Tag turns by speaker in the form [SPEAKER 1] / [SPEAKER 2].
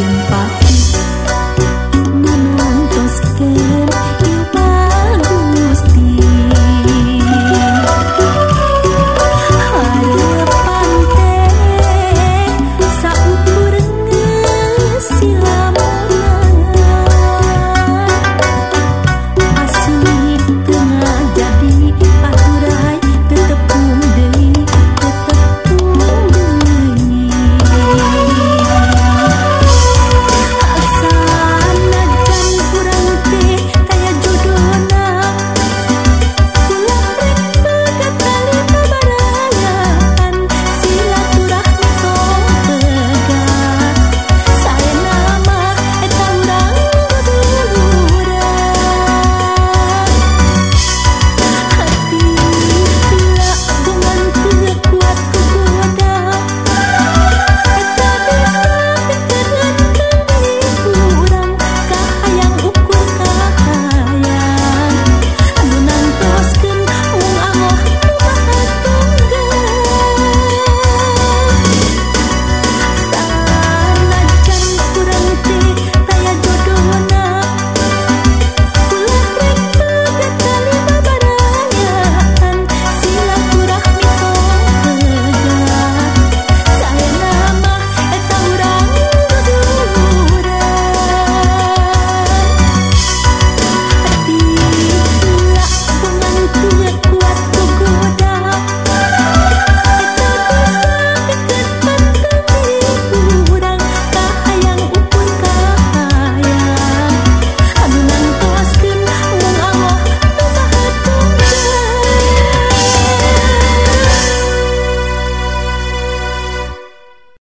[SPEAKER 1] 染白